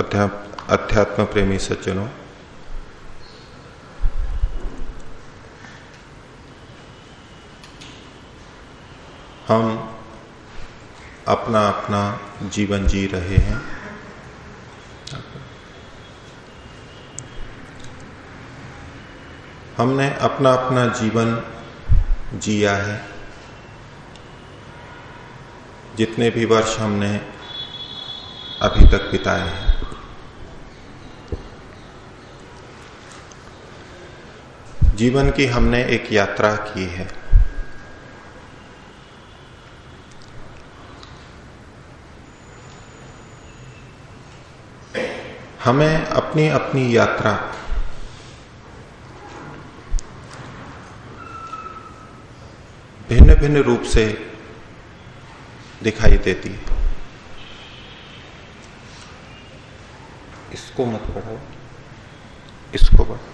अध्यात्म प्रेमी सज्जनों। हम अपना अपना जीवन जी रहे हैं। हमने अपना अपना जीवन जिया है। जितने भी वर्ष हमने अभी तक बिताए हैं। जीवन की हमने एक यात्रा की है। हमें अपनी अपनी यात्रा। भिन्न भिन्न रूप से दिखाई देती है। इसको मत पढ़ो, इसको पढ़ो।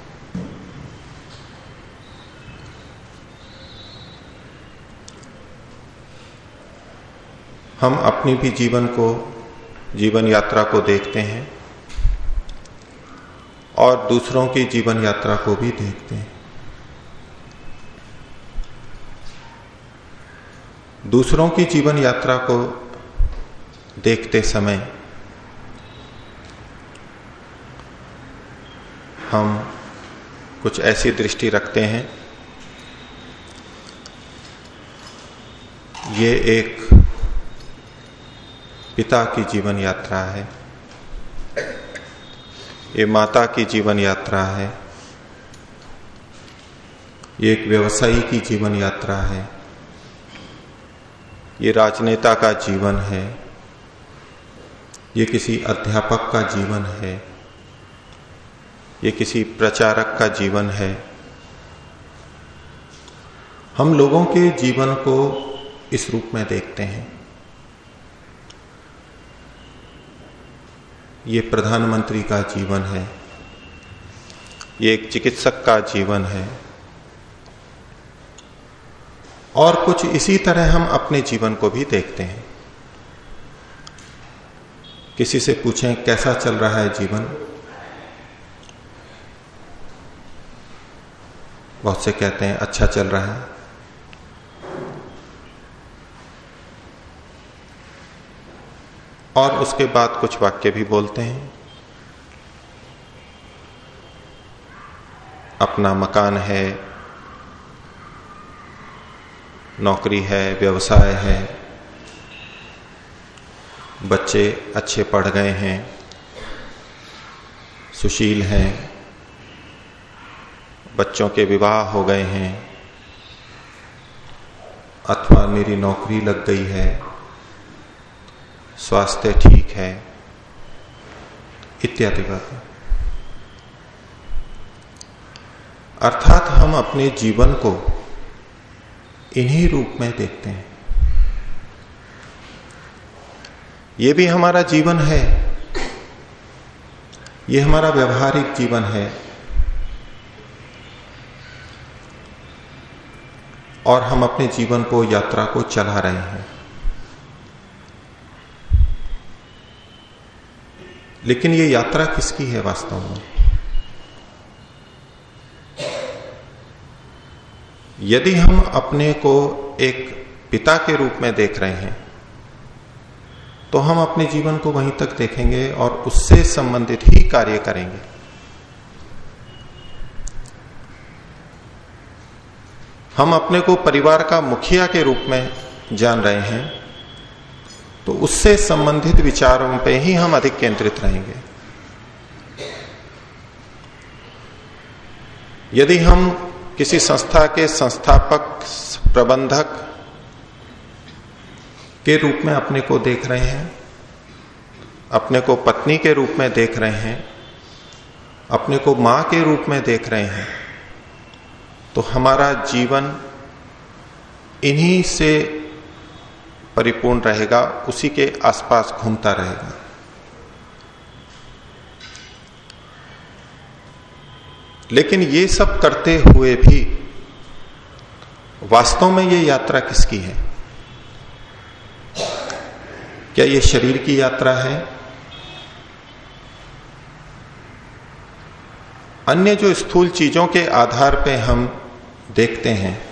हम अपनी भी जीवन को, जीवन यात्रा को देखते हैं और दूसरों की जीवन यात्रा को भी देखते हैं। दूसरों की जीवन यात्रा को देखते समय हम कुछ ऐसी दृष्टि रखते हैं। ये एक पिता की जीवन यात्रा है। ये माता की जीवन यात्रा है। ये एक व्यवसायी की जीवन यात्रा है। ये राजनेता का जीवन है। ये किसी अध्यापक का जीवन है। ये किसी प्रचारक का जीवन है। हम लोगों के जीवन को इस रूप में देखते हैं। ये प्रधानमंत्री का जीवन है। ये एक चिकित्सक का जीवन है। और कुछ इसी तरह हम अपने जीवन को भी देखते हैं। किसी से पूछें, कैसा चल रहा है जीवन? बहुत से कहते हैं अच्छा चल रहा है। और उसके बाद कुछ वाक्य भी बोलते हैं। अपना मकान है, नौकरी है, व्यवसाय है, बच्चे अच्छे पढ़ गए हैं, सुशील हैं, बच्चों के विवाह हो गए हैं, अथवा मेरी नौकरी लग गई है। स्वास्थ्य ठीक है, इत्यादि बातें। अर्थात हम अपने जीवन को इन्हीं रूप में देखते हैं। ये भी हमारा जीवन है, ये हमारा व्यवहारिक जीवन है, और हम अपने जीवन को, यात्रा को चला रहे हैं। लेकिन ये यात्रा किसकी है वास्तव में? यदि हम अपने को एक पिता के रूप में देख रहे हैं तो हम अपने जीवन को वहीं तक देखेंगे और उससे संबंधित ही कार्य करेंगे। हम अपने को परिवार का मुखिया के रूप में जान रहे हैं तो उससे संबंधित विचारों पे ही हम अधिक केंद्रित रहेंगे। यदि हम किसी संस्था के संस्थापक, प्रबंधक के रूप में अपने को देख रहे हैं, अपने को पत्नी के रूप में देख रहे हैं, अपने को माँ के रूप में देख रहे हैं तो हमारा जीवन इन्हीं से परिपूर्ण रहेगा, उसी के आसपास घूमता रहेगा। लेकिन ये सब करते हुए भी वास्तव में ये यात्रा किसकी है? क्या ये शरीर की यात्रा है? अन्य जो स्थूल चीज़ों के आधार पे हम देखते हैं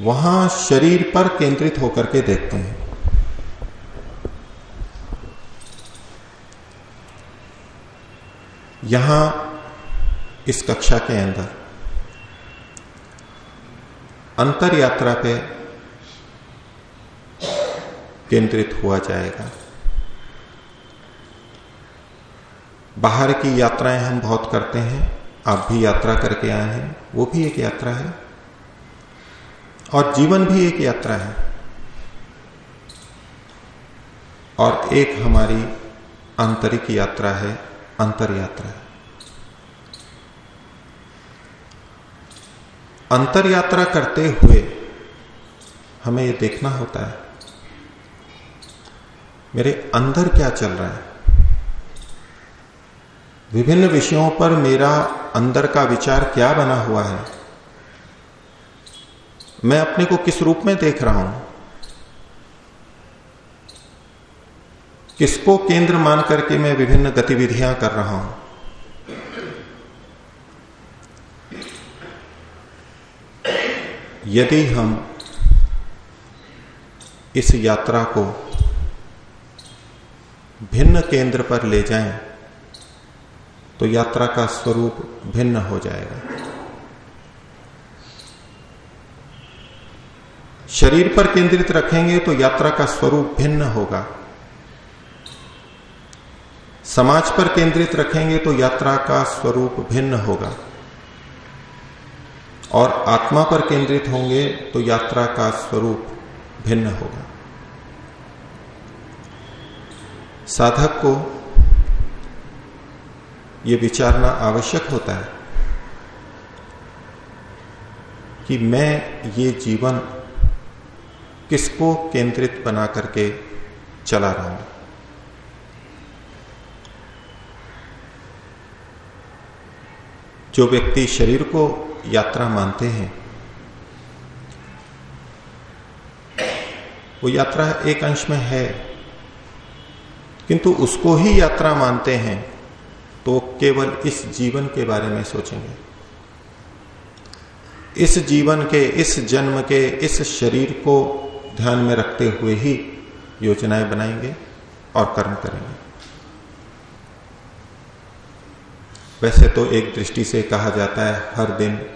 वहाँ शरीर पर केंद्रित होकर के देखते हैं। यहाँ इस कक्षा के अंदर अंतर यात्रा पे केंद्रित हुआ जाएगा। बाहर की यात्राएँ हम बहुत करते हैं, आप भी यात्रा करके आए हैं, वो भी एक यात्रा है। और जीवन भी एक यात्रा है। और एक हमारी आंतरिक यात्रा है अंतर यात्रा है अंतर यात्रा करते हुए हमें यह देखना होता है, मेरे अंदर क्या चल रहा है? विभिन्न विषयों पर मेरा अंदर का विचार क्या बना हुआ है? मैं अपने को किस रूप में देख रहा हूँ? किसको केंद्र मान करके मैं विभिन्न गतिविधियाँ कर रहा हूँ? यदि हम इस यात्रा को भिन्न केंद्र पर ले जाएँ तो यात्रा का स्वरूप भिन्न हो जाएगा। शरीर पर केंद्रित रखेंगे तो यात्रा का स्वरूप भिन्न होगा। समाज पर केंद्रित रखेंगे तो यात्रा का स्वरूप भिन्न होगा। और आत्मा पर केंद्रित होंगे तो यात्रा का स्वरूप भिन्न होगा। साधक को यह विचारना आवश्यक होता है कि मैं ये जीवन किसको केंद्रित बना करके चला रहा हूँ? जो व्यक्ति शरीर को यात्रा मानते हैं, वो यात्रा एक अंश में है, किंतु उसको ही यात्रा मानते हैं तो केवल इस जीवन के बारे में सोचेंगे। इस जीवन के, इस जन्म के, इस शरीर को ध्यान में रखते हुए ही योजनाएँ बनाएँगे और कर्म करेंगे। वैसे तो एक दृष्टि से कहा जाता है, हर दिन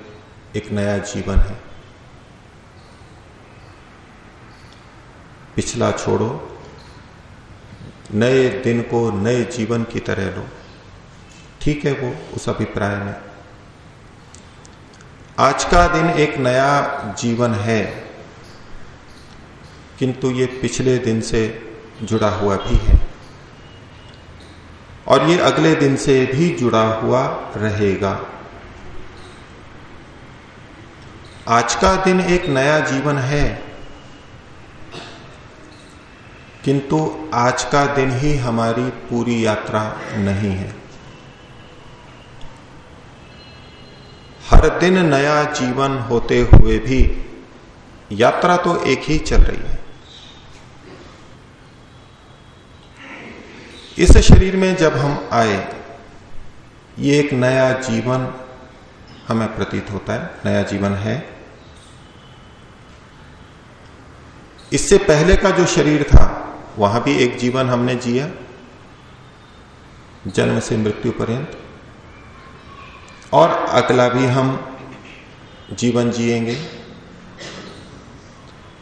एक नया जीवन है। पिछला छोड़ो, नए दिन को नए जीवन की तरह लो। ठीक है वो, उस अभिप्राय में। आज का दिन एक नया जीवन है। किंतु ये पिछले दिन से जुड़ा हुआ भी है। और ये अगले दिन से भी जुड़ा हुआ रहेगा। आज का दिन एक नया जीवन है। किंतु आज का दिन ही हमारी पूरी यात्रा नहीं है। हर दिन नया जीवन होते हुए भी यात्रा तो एक ही चल रही है। इस शरीर में जब हम आए, ये एक नया जीवन हमें प्रतीत होता है, नया जीवन है। इससे पहले का जो शरीर था, वहाँ भी एक जीवन हमने जिया। जन्म से मृत्यु पर्यंत। और अगला भी हम जीवन जिएँगे।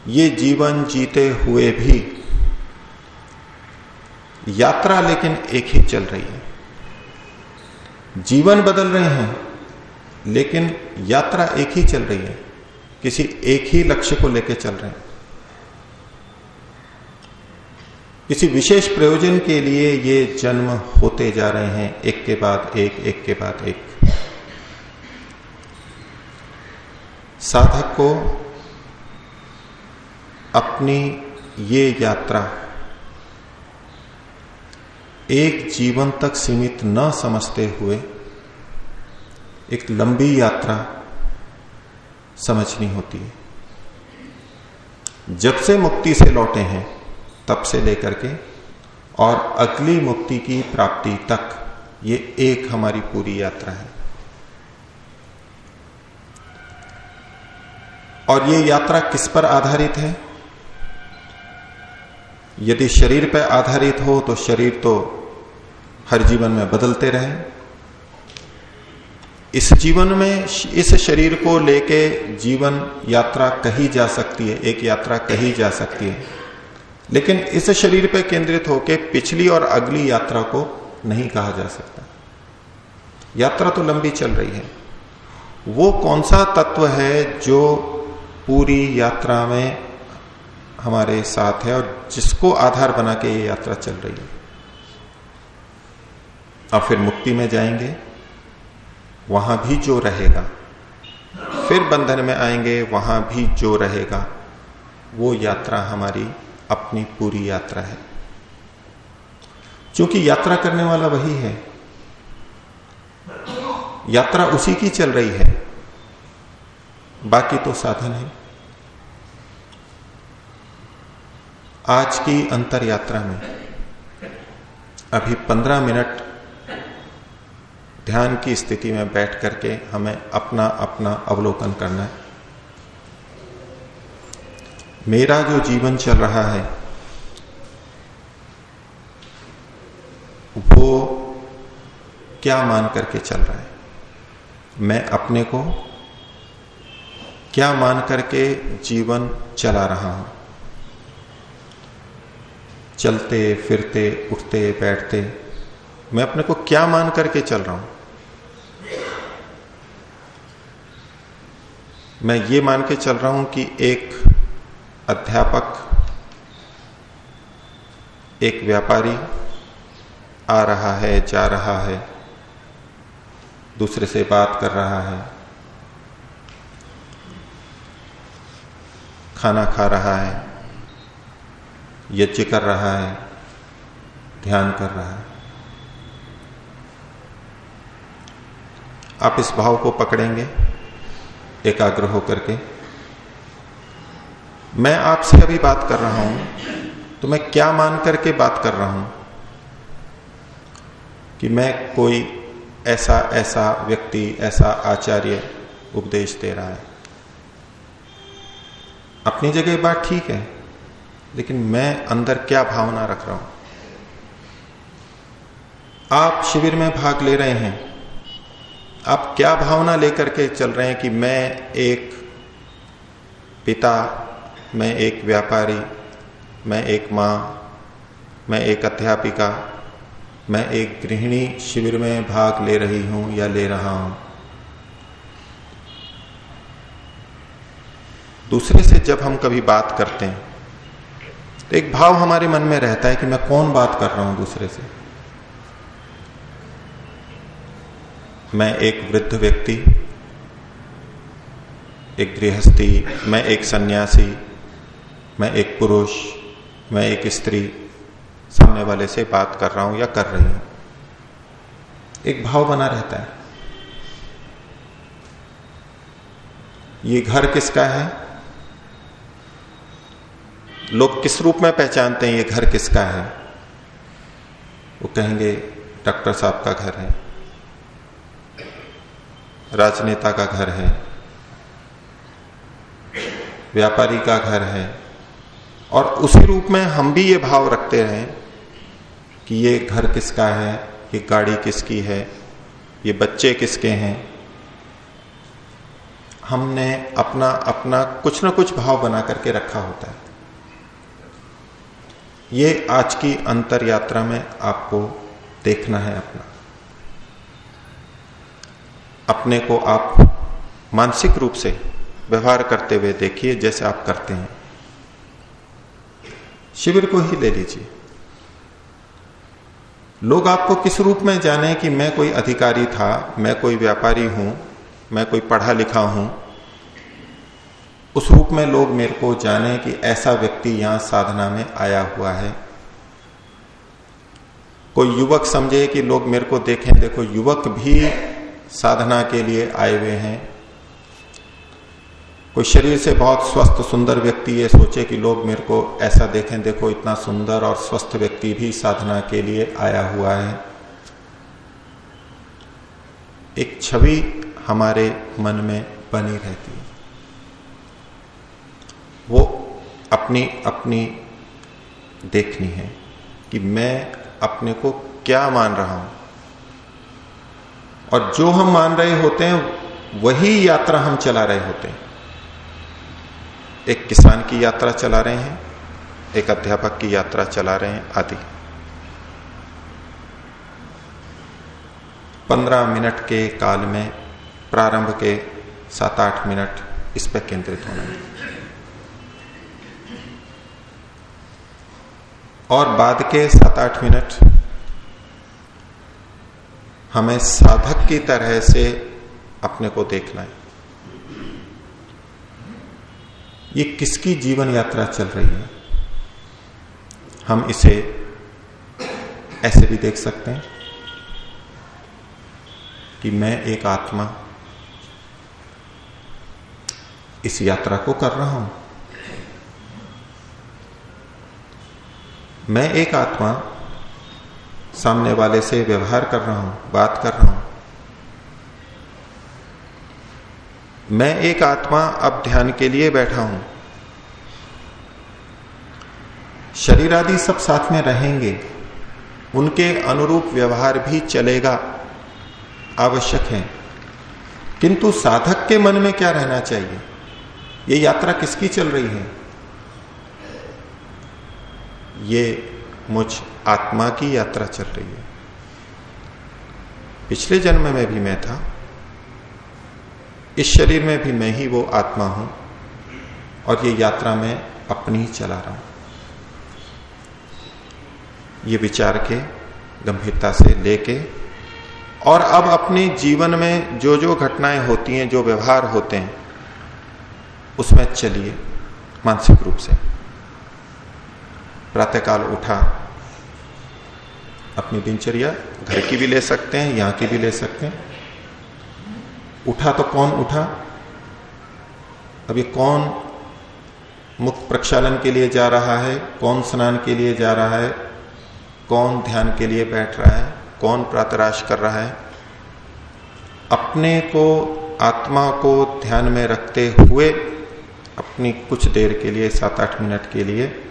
ये जीवन जीते हुए भी यात्रा लेकिन एक ही चल रही है। जीवन बदल रहे हैं, लेकिन यात्रा एक ही चल रही है। किसी एक ही लक्ष्य को लेकर चल रहे हैं। किसी विशेष प्रयोजन के लिए ये जन्म होते जा रहे हैं, एक के बाद एक एक के बाद एक। साधक को अपनी ये यात्रा एक जीवन तक सीमित न समझते हुए एक लंबी यात्रा समझनी होती है। जब से मुक्ति से लौटे हैं, तब से लेकर के और अगली मुक्ति की प्राप्ति तक ये एक हमारी पूरी यात्रा है। और ये यात्रा किस पर आधारित है? यदि शरीर पर आधारित हो तो शरीर तो हर जीवन में बदलते रहे। इस जीवन में, इस शरीर को लेके जीवन यात्रा कही जा सकती है, एक यात्रा कही जा सकती है। लेकिन इस शरीर पर केंद्रित होकर पिछली और अगली यात्रा को नहीं कहा जा सकता। यात्रा तो लंबी चल रही है। वो कौन सा तत्व है जो पूरी यात्रा में हमारे साथ है और जिसको आधार बना के ये यात्रा चल रही है? अब फिर मुक्ति में जाएँगे। वहाँ भी जो रहेगा। फिर बंधन में आएँगे, वहाँ भी जो रहेगा। वो यात्रा हमारी अपनी पूरी यात्रा है। क्योंकि यात्रा करने वाला वही है। यात्रा उसी की चल रही है। बाकी तो साधन है। आज की अंतर यात्रा में अभी पंद्रह मिनट ध्यान की स्थिति में बैठ करके हमें अपना अपना अवलोकन करना है। मेरा जो जीवन चल रहा है, वो क्या मान करके चल रहा है? मैं अपने को क्या मान करके जीवन चला रहा हूँ? चलते, फिरते, उठते, बैठते, मैं अपने को क्या मान करके चल रहा हूँ? मैं ये मान के चल रहा हूँ कि एक अध्यापक, एक व्यापारी आ रहा है, जा रहा है, दूसरे से बात कर रहा है, खाना खा रहा है, यज्ञ कर रहा है, ध्यान कर रहा है। आप इस भाव को पकड़ेंगे? एकाग्र होकर के। मैं आपसे अभी बात कर रहा हूँ तो मैं क्या मान करके बात कर रहा हूँ? कि मैं कोई ऐसा ऐसा व्यक्ति, ऐसा आचार्य उपदेश दे रहा है। अपनी जगह बात ठीक है, लेकिन मैं अंदर क्या भावना रख रहा हूँ? आप शिविर में भाग ले रहे हैं आप क्या भावना लेकर के चल रहे हैं कि मैं एक पिता, मैं एक व्यापारी, मैं एक माँ, मैं एक अध्यापिका, मैं एक गृहिणी शिविर में भाग ले रही हूँ या ले रहा हूँ? दूसरे से जब हम कभी बात करते हैं तो एक भाव हमारे मन में रहता है कि मैं कौन बात कर रहा हूँ दूसरे से? मैं एक वृद्ध व्यक्ति, एक गृहस्थी, मैं एक सन्यासी, मैं एक पुरुष, मैं एक स्त्री, सामने वाले से बात कर रहा हूँ या कर रही हूँ। एक भाव बना रहता है। ये घर किसका है? लोग किस रूप में पहचानते हैं ये घर किसका है? वो कहेंगे, डॉक्टर साहब का घर है। राजनेता का घर है, व्यापारी का घर है, और उसी रूप में हम भी ये भाव रखते रहे कि ये घर किसका है, ये गाड़ी किसकी है, ये बच्चे किसके हैं। हमने अपना अपना कुछ ना कुछ भाव बना करके रखा होता है। ये आज की अंतर यात्रा में आपको देखना है अपना। अपने को आप मानसिक रूप से व्यवहार करते हुए देखिए, जैसे आप करते हैं। शिविर को ही ले लीजिए। लोग आपको किस रूप में जाने कि मैं कोई अधिकारी था, मैं कोई व्यापारी हूँ, मैं कोई पढ़ा लिखा हूँ, उस रूप में लोग मेरे को जाने कि ऐसा व्यक्ति यहाँ साधना में आया हुआ है। कोई युवक समझे कि लोग मेरे को देखें, देखो, युवक भी साधना के लिए आए हुए हैं। कोई शरीर से बहुत स्वस्थ, सुंदर व्यक्ति ये सोचे कि लोग मेरे को ऐसा देखें, देखो इतना सुंदर और स्वस्थ व्यक्ति भी साधना के लिए आया हुआ है। एक छवि हमारे मन में बनी रहती है। वो अपनी अपनी देखनी है कि मैं अपने को क्या मान रहा हूँ। और जो हम मान रहे होते हैं, वही यात्रा हम चला रहे होते हैं। एक किसान की यात्रा चला रहे हैं, एक अध्यापक की यात्रा चला रहे हैं, आदि। पंद्रह मिनट के काल में, प्रारंभ के सात आठ मिनट इस पर केंद्रित होना है। और बाद के सात आठ मिनट हमें साधक की तरह से अपने को देखना है। ये किसकी जीवन यात्रा चल रही है? हम इसे ऐसे भी देख सकते हैं कि मैं एक आत्मा इस यात्रा को कर रहा हूँ। मैं एक आत्मा सामने वाले से व्यवहार कर रहा हूँ, बात कर रहा हूँ। मैं एक आत्मा अब ध्यान के लिए बैठा हूँ। शरीर आदि सब साथ में रहेंगे। उनके अनुरूप व्यवहार भी चलेगा, आवश्यक है। किंतु साधक के मन में क्या रहना चाहिए? ये यात्रा किसकी चल रही है? ये मुझ आत्मा की यात्रा चल रही है। पिछले जन्म में भी मैं था। इस शरीर में भी मैं ही वो आत्मा हूँ और ये यात्रा में अपनी ही चला रहा हूँ। ये विचार के, गंभीरता से लेके और अब अपने जीवन में जो जो घटनाएँ होती हैं, जो व्यवहार होते हैं, उसमें चलिए, मानसिक रूप से। प्रातःकाल उठा अपनी दिनचर्या, घर की भी ले सकते हैं, यहाँ की भी ले सकते हैं। उठा तो कौन उठा? अब ये कौन मुख प्रक्षालन के लिए जा रहा है? कौन स्नान के लिए जा रहा है? कौन ध्यान के लिए बैठ रहा है? कौन प्रातराश कर रहा है? अपने को, आत्मा को ध्यान में रखते हुए, अपनी कुछ देर के लिए, सात आठ मिनट के लिए,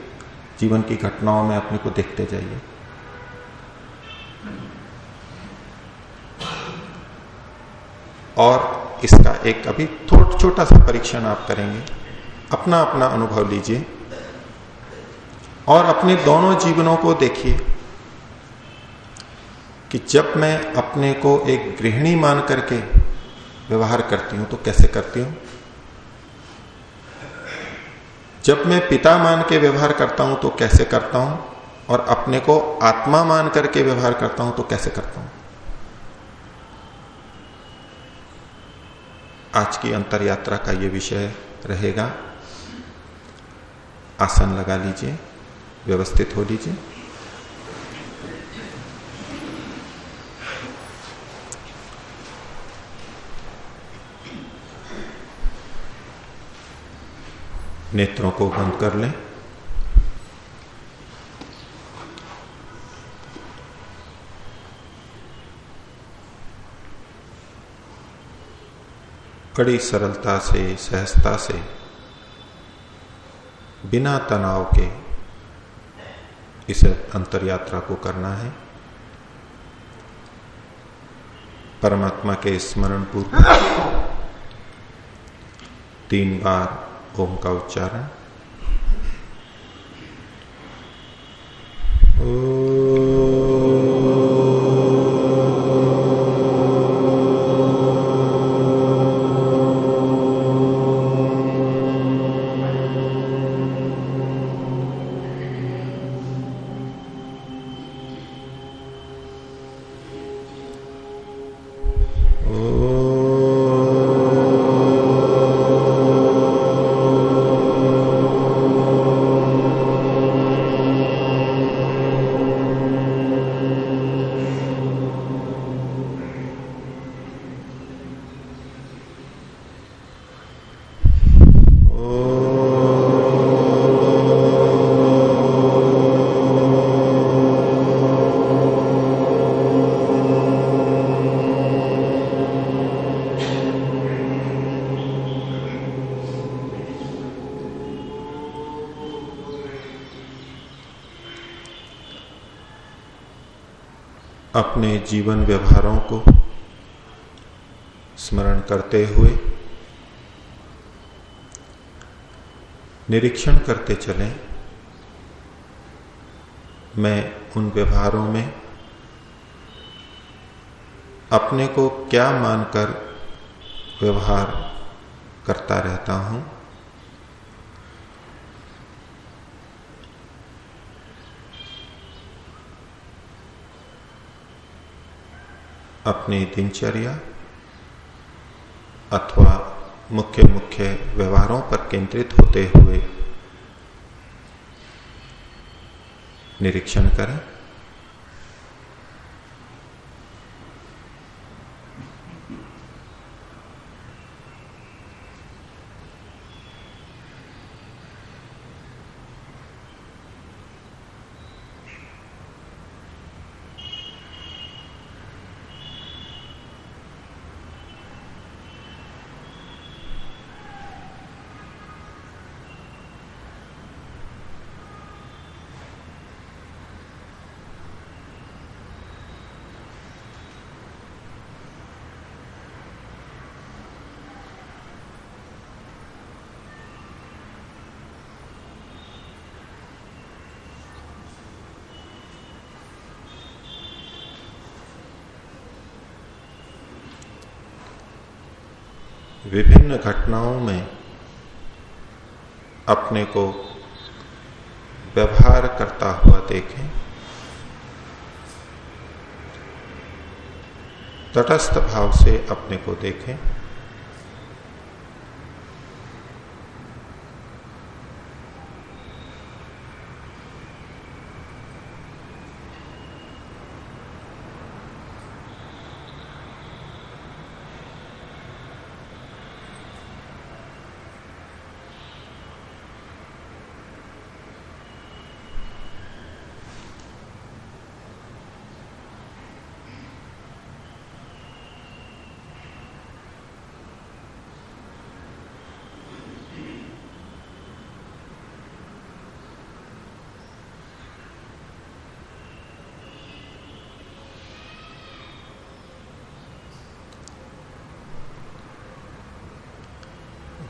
जीवन की घटनाओं में अपने को देखते जाइए। और इसका एक अभी थोड़ा, छोटा सा परीक्षण आप करेंगे। अपना अपना अनुभव लीजिए और अपने दोनों जीवनों को देखिए कि जब मैं अपने को एक गृहिणी मान करके व्यवहार करती हूँ तो कैसे करती हूँ? जब मैं पिता मान के व्यवहार करता हूँ तो कैसे करता हूँ? और अपने को आत्मा मान करके व्यवहार करता हूँ तो कैसे करता हूँ? आज की अंतर यात्रा का ये विषय रहेगा। आसन लगा लीजिए, व्यवस्थित हो लीजिए। नेत्रों को बंद कर लें। बड़ी सरलता से, सहजता से, बिना तनाव के इस अंतर यात्रा को करना है। परमात्मा के स्मरण पूर्वक तीन बार ओम का उच्चारण। अपने जीवन व्यवहारों को स्मरण करते हुए निरीक्षण करते चलें। मैं उन व्यवहारों में अपने को क्या मानकर व्यवहार करता रहता हूँ? अपनी दिनचर्या अथवा मुख्य मुख्य व्यवहारों पर केंद्रित होते हुए निरीक्षण करें। विभिन्न घटनाओं में अपने को व्यवहार करता हुआ देखें। तटस्थ भाव से अपने को देखें।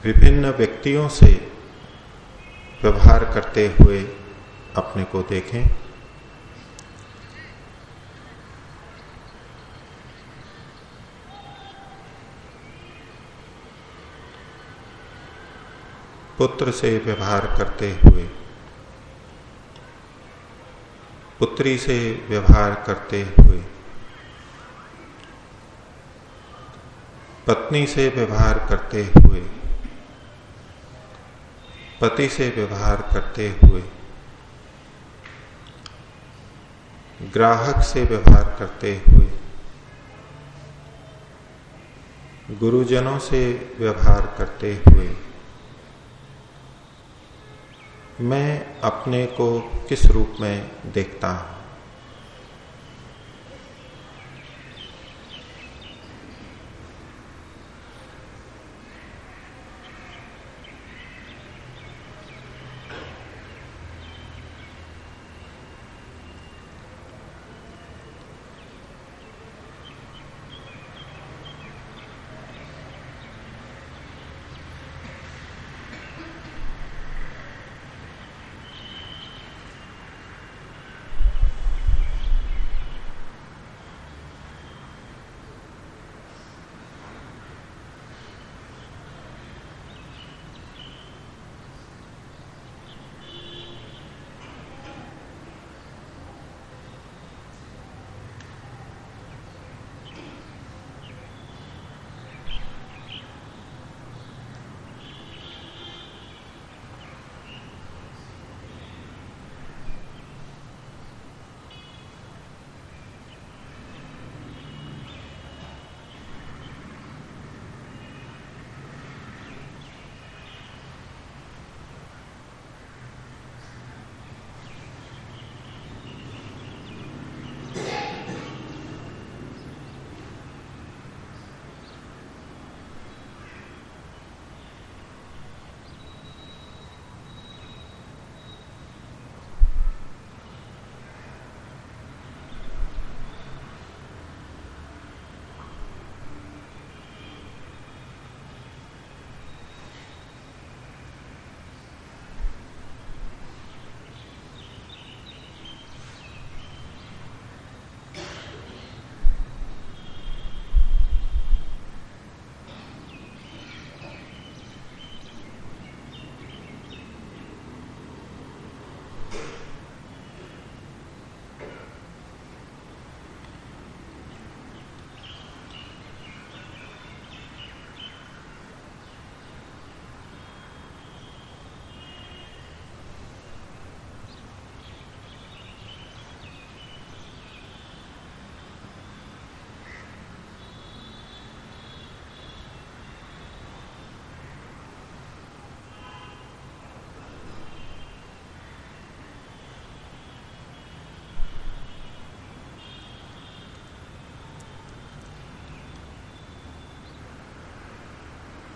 विभिन्न व्यक्तियों से व्यवहार करते हुए अपने को देखें। पुत्र से व्यवहार करते हुए, पुत्री से व्यवहार करते हुए, पत्नी से व्यवहार करते हुए पति से व्यवहार करते हुए, ग्राहक से व्यवहार करते हुए, गुरुजनों से व्यवहार करते हुए, मैं अपने को किस रूप में देखता हूँ?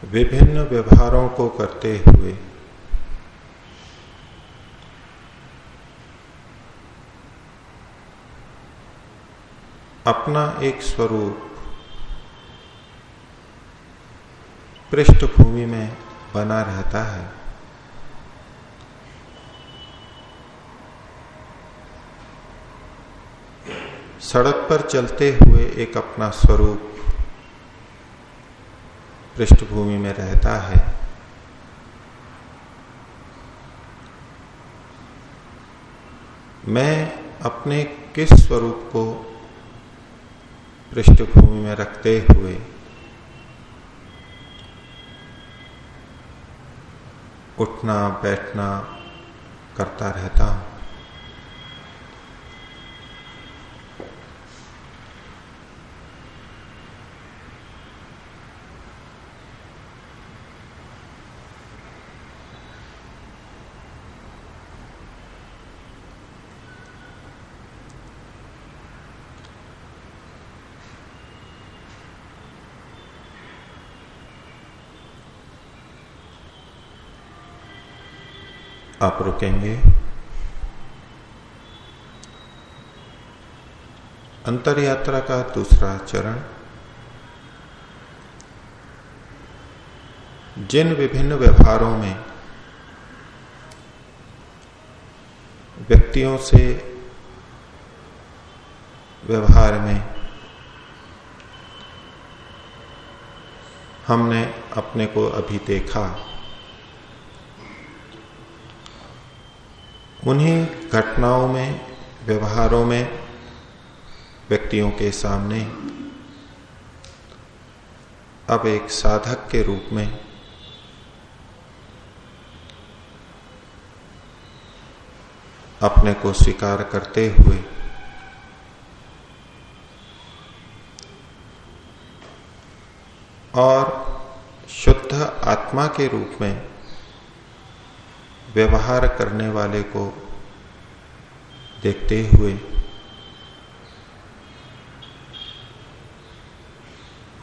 विभिन्न व्यवहारों को करते हुए। अपना एक स्वरूप पृष्ठभूमि में बना रहता है। सड़क पर चलते हुए एक अपना स्वरूप पृष्ठभूमि में रहता है। मैं अपने किस स्वरूप को पृष्ठभूमि में रखते हुए उठना, बैठना करता रहता हूँ? आप रुकेंगे। अंतर यात्रा का दूसरा चरण। जिन विभिन्न व्यवहारों में व्यक्तियों से व्यवहार में हमने अपने को अभी देखा उन्हीं घटनाओं में, व्यवहारों में, व्यक्तियों के सामने, अब एक साधक के रूप में, अपने को स्वीकार करते हुए, और शुद्ध आत्मा के रूप में व्यवहार करने वाले को देखते हुए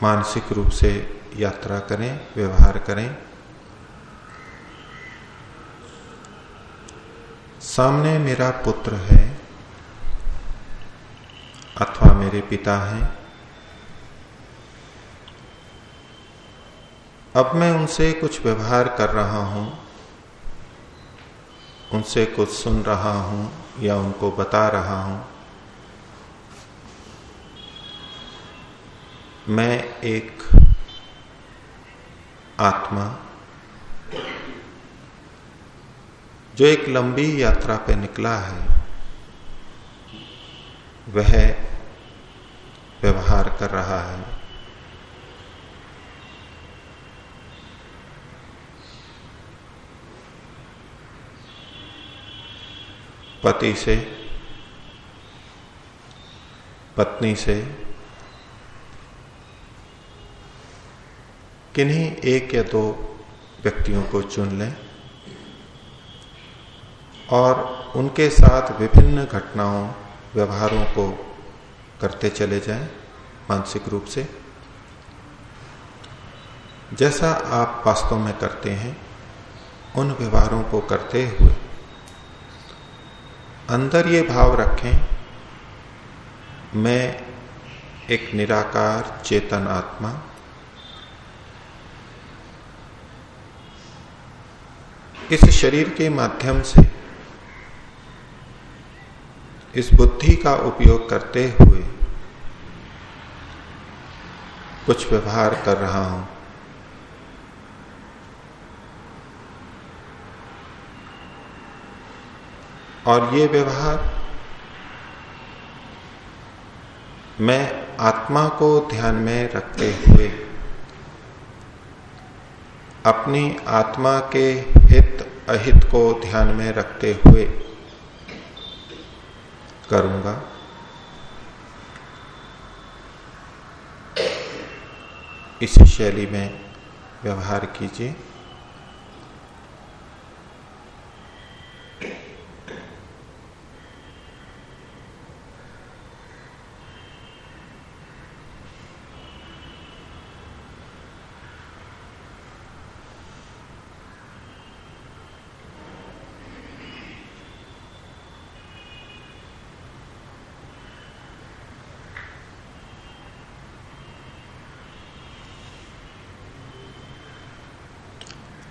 मानसिक रूप से यात्रा करें, व्यवहार करें। सामने मेरा पुत्र है अथवा मेरे पिता हैं। अब मैं उनसे कुछ व्यवहार कर रहा हूँ। उनसे कुछ सुन रहा हूँ या उनको बता रहा हूँ। मैं एक आत्मा, जो एक लंबी यात्रा पे निकला है, वह व्यवहार कर रहा है। पति से, पत्नी से, किन्हीं एक या दो व्यक्तियों को चुन लें और उनके साथ विभिन्न घटनाओं, व्यवहारों को करते चले जाएँ मानसिक रूप से। जैसा आप वास्तव में करते हैं, उन व्यवहारों को करते हुए अंदर ये भाव रखें, मैं एक निराकार, चेतन आत्मा, इस शरीर के माध्यम से, इस बुद्धि का उपयोग करते हुए कुछ व्यवहार कर रहा हूँ। और ये व्यवहार मैं आत्मा को ध्यान में रखते हुए अपनी आत्मा के हित अहित को ध्यान में रखते हुए करूँगा। इसी शैली में व्यवहार कीजिए।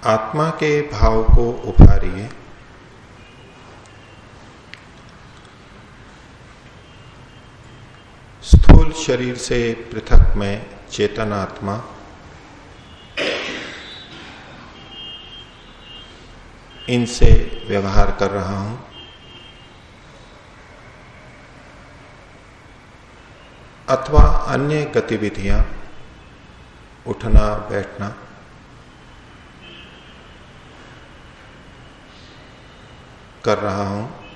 आत्मा के भाव को उभारिए। स्थूल शरीर से पृथक में चेतन आत्मा। इनसे व्यवहार कर रहा हूँ। अथवा अन्य गतिविधियाँ, उठना, बैठना। कर रहा हूँ।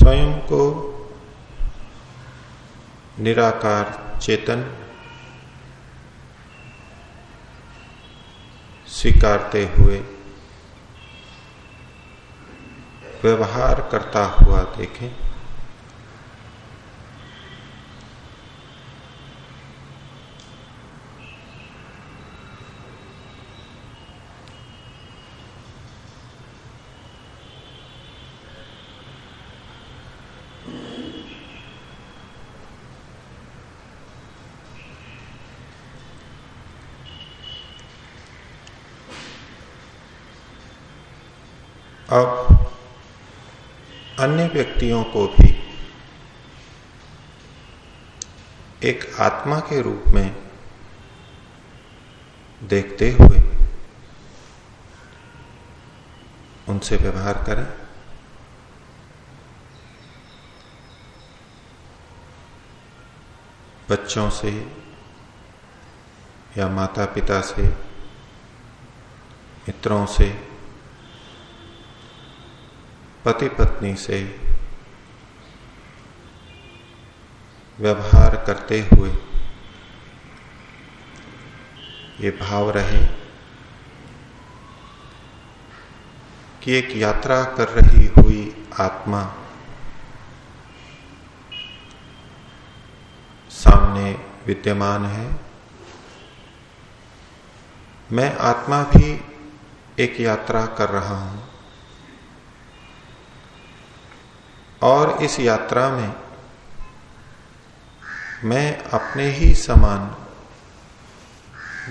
स्वयं को निराकार चेतन स्वीकारते हुए व्यवहार करता हुआ देखें अब अन्य व्यक्तियों को भी एक आत्मा के रूप में देखते हुए उनसे व्यवहार करें। बच्चों से या माता पिता से, मित्रों से पति पत्नी से व्यवहार करते हुए। ये भाव रहे कि एक यात्रा कर रही हुई आत्मा सामने विद्यमान है। मैं आत्मा भी एक यात्रा कर रहा हूँ। और इस यात्रा में मैं अपने ही समान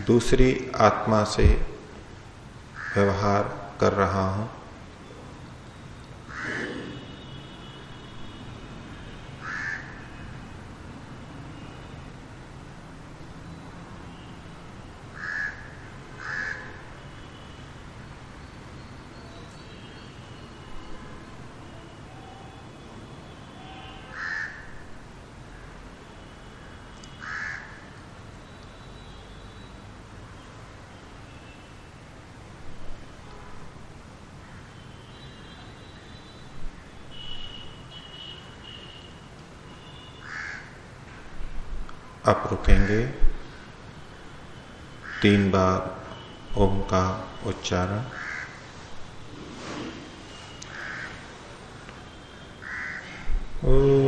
दूसरी आत्मा से व्यवहार कर रहा हूँ। आप रुकेंगे। तीन बार ओम का उच्चारण। धीरे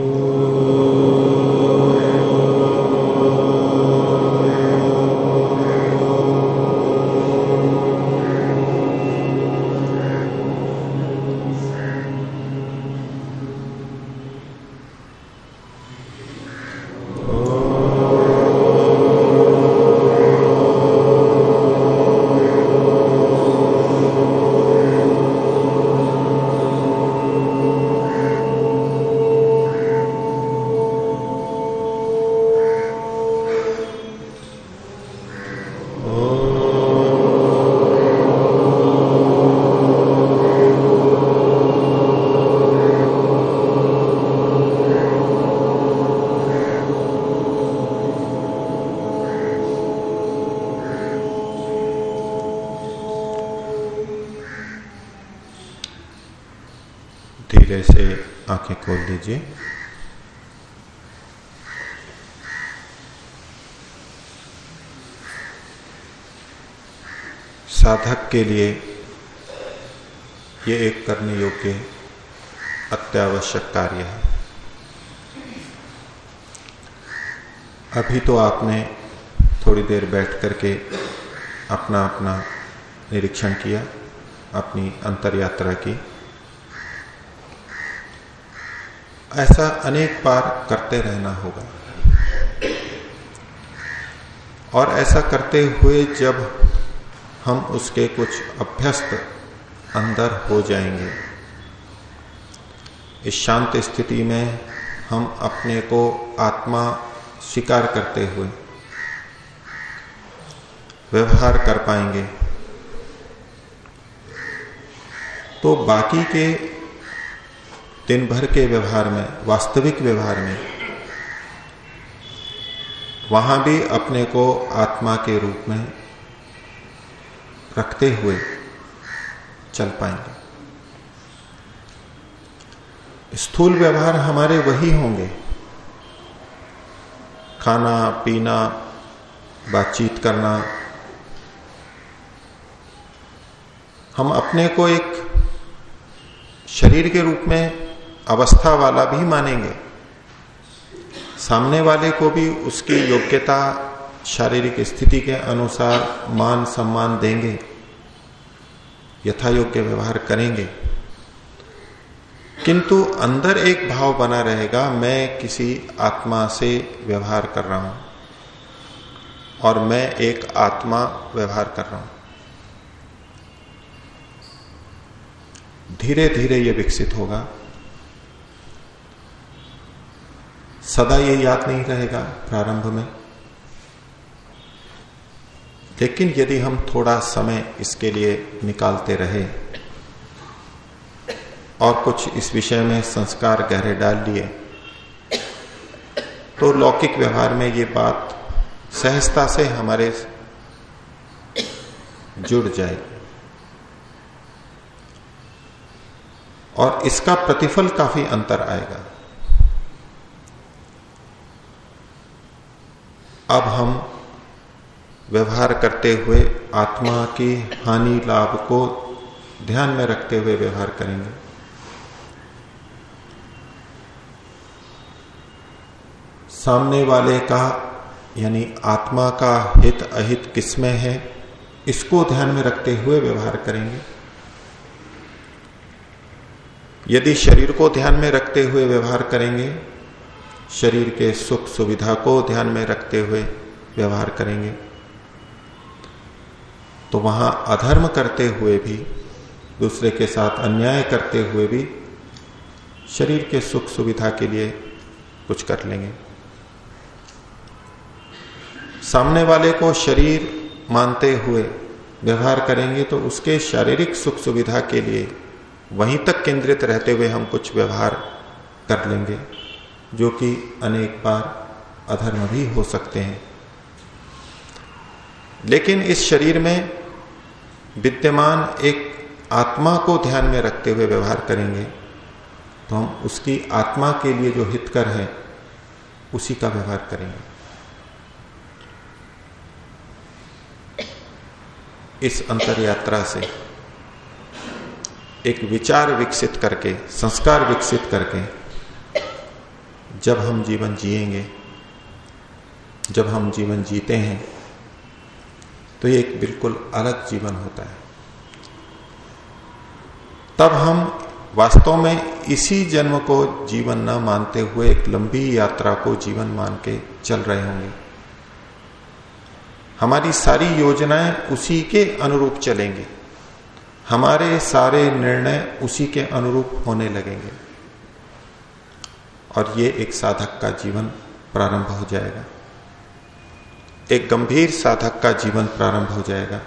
के लिए ये एक करने योग्य अत्यावश्यक कार्य है। अभी तो आपने थोड़ी देर बैठ करके अपना अपना निरीक्षण किया, अपनी अंतर यात्रा की। ऐसा अनेक बार करते रहना होगा। और ऐसा करते हुए जब हम उसके कुछ अभ्यस्त अंदर हो जाएँगे। इस शांत स्थिति में हम अपने को आत्मा स्वीकार करते हुए व्यवहार कर पाएँगे। तो बाकी के दिन भर के व्यवहार में, वास्तविक व्यवहार में, वहाँ भी अपने को आत्मा के रूप में रखते हुए चल पाएँगे। स्थूल व्यवहार हमारे वही होंगे। खाना, पीना, बातचीत करना। हम अपने को एक शरीर के रूप में अवस्था वाला भी मानेंगे। सामने वाले को भी उसकी योग्यता शारीरिक स्थिति के अनुसार मान सम्मान देंगे यथा योग्य व्यवहार करेंगे। किंतु अंदर एक भाव बना रहेगा, मैं किसी आत्मा से व्यवहार कर रहा हूँ और मैं एक आत्मा व्यवहार कर रहा हूँ। धीरे धीरे यह विकसित होगा। सदा ये याद नहीं रहेगा प्रारंभ में। लेकिन यदि हम थोड़ा समय इसके लिए निकालते रहे और कुछ इस विषय में संस्कार गहरे डाल लिए तो लौकिक व्यवहार में ये बात सहजता से हमारे जुड़ जाएगी और इसका प्रतिफल काफ़ी अंतर आएगा। अब हम व्यवहार करते हुए आत्मा की हानि लाभ को ध्यान में रखते हुए व्यवहार करेंगे। सामने वाले का, यानी आत्मा का हित अहित किसमें है, इसको ध्यान में रखते हुए व्यवहार करेंगे। यदि शरीर को ध्यान में रखते हुए व्यवहार करेंगे, शरीर के सुख सुविधा को ध्यान में रखते हुए व्यवहार करेंगे। तो वहाँ अधर्म करते हुए भी, दूसरे के साथ अन्याय करते हुए भी शरीर के सुख सुविधा के लिए कुछ कर लेंगे। सामने वाले को शरीर मानते हुए व्यवहार करेंगे तो उसके शारीरिक सुख सुविधा के लिए वहीं तक केंद्रित रहते हुए हम कुछ व्यवहार कर लेंगे, जो कि अनेक बार अधर्म भी हो सकते हैं। लेकिन इस शरीर में विद्यमान एक आत्मा को ध्यान में रखते हुए व्यवहार करेंगे तो हम उसकी आत्मा के लिए जो हितकर है, उसी का व्यवहार करेंगे। इस अंतर यात्रा से एक विचार विकसित करके, संस्कार विकसित करके, जब हम जीवन जिएँगे, जब हम जीवन जीते हैं तो ये एक बिल्कुल अलग जीवन होता है। तब हम वास्तव में इसी जन्म को जीवन न मानते हुए एक लंबी यात्रा को जीवन मान के चल रहे होंगे। हमारी सारी योजनाएँ उसी के अनुरूप चलेंगे। हमारे सारे निर्णय उसी के अनुरूप होने लगेंगे। और ये एक साधक का जीवन प्रारंभ हो जाएगा। एक गंभीर साधक का जीवन प्रारंभ हो जाएगा।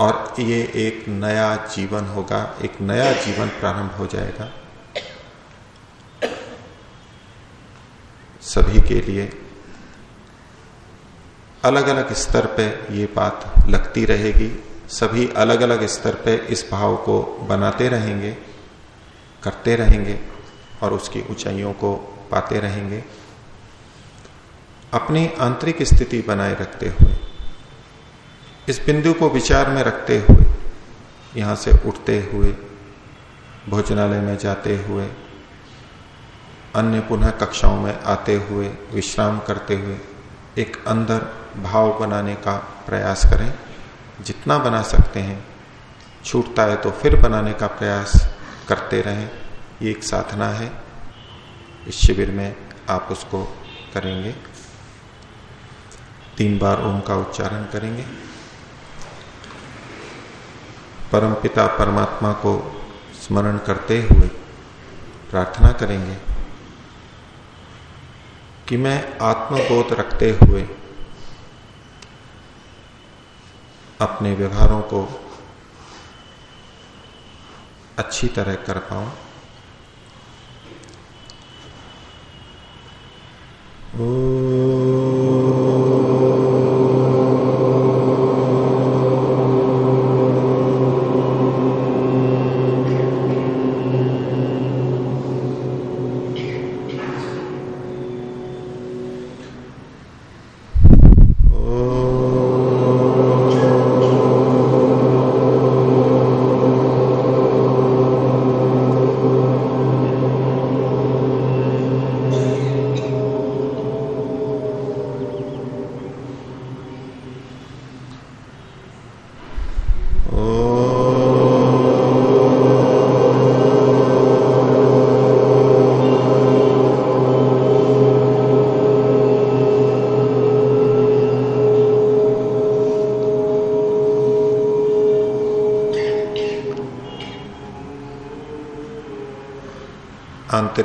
और ये एक नया जीवन होगा, एक नया जीवन प्रारंभ हो जाएगा। सभी के लिए अलग अलग स्तर पे ये बात लगती रहेगी। सभी अलग अलग स्तर पे इस भाव को बनाते रहेंगे, करते रहेंगे और उसकी ऊंचाइयों को पाते रहेंगे। अपनी आंतरिक स्थिति बनाए रखते हुए, इस बिंदु को विचार में रखते हुए, यहाँ से उठते हुए, भोजनालय में जाते हुए, अन्य पुनः कक्षाओं में आते हुए, विश्राम करते हुए, एक अंदर भाव बनाने का प्रयास करें। जितना बना सकते हैं, छूटता है तो फिर बनाने का प्रयास करते रहें। ये एक साधना है। इस शिविर में आप उसको करेंगे। तीन बार ओम का उच्चारण करेंगे। परम पिता परमात्मा को स्मरण करते हुए प्रार्थना करेंगे कि मैं आत्मबोध रखते हुए अपने व्यवहारों को अच्छी तरह कर पाऊँ।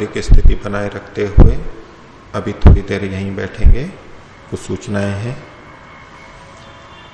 आंतरिक स्थिति बनाए रखते हुए अभी थोड़ी देर यहीं बैठेंगे। कुछ सूचनाएँ हैं।